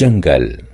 jungle